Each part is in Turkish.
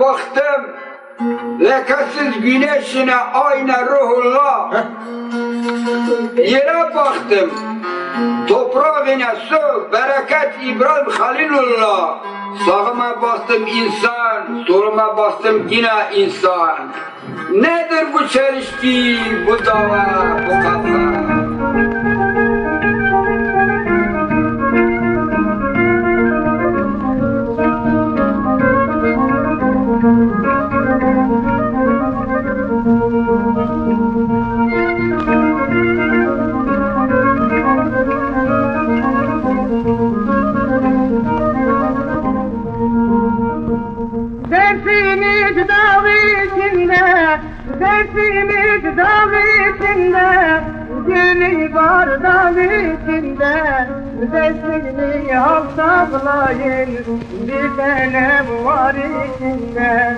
Baktım. Lekesiz güneşine ayna ruhullah. Yere baktım. Toprağına su, bereket İbrahim Halilullah. Sağıma bastım insan, soluma bastım yine insan. Nedir bu çelişki, bu dava, bu içinde, dersimiz dağ içinde, Gülü var dağ içinde, dersini hafsablayın, bir tanem var içinde.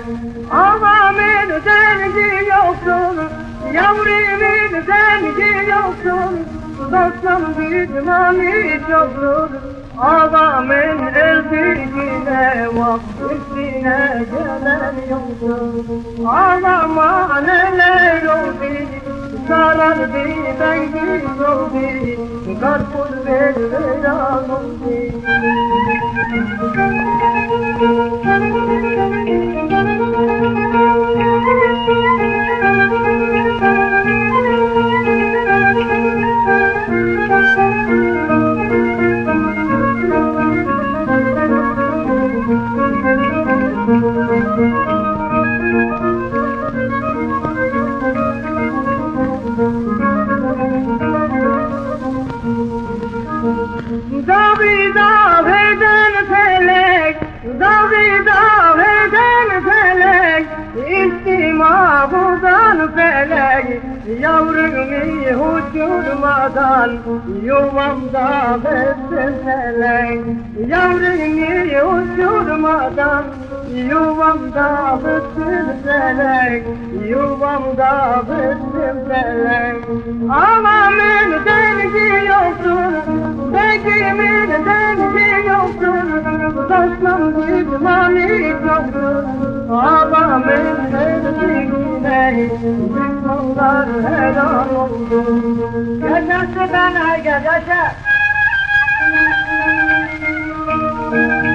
Avamın derdi yoksun, yavrumun derdi yoksun, dostum düşmanı çoktur. Adamın vakfisine gelen yoktur Adama neler oldu? Sarardı bengi oldu. Karpuz ver veran oldu Davi dav eden felek, davi dav eden felek, İstimavından felek, yavrumu uçurmadan, yuvamda bessin felek, yavrumu uçurmadan, yuvamda bessin felek, yuvamda bessin Bunlar helal oldu Gecesi bana gecesi Thank.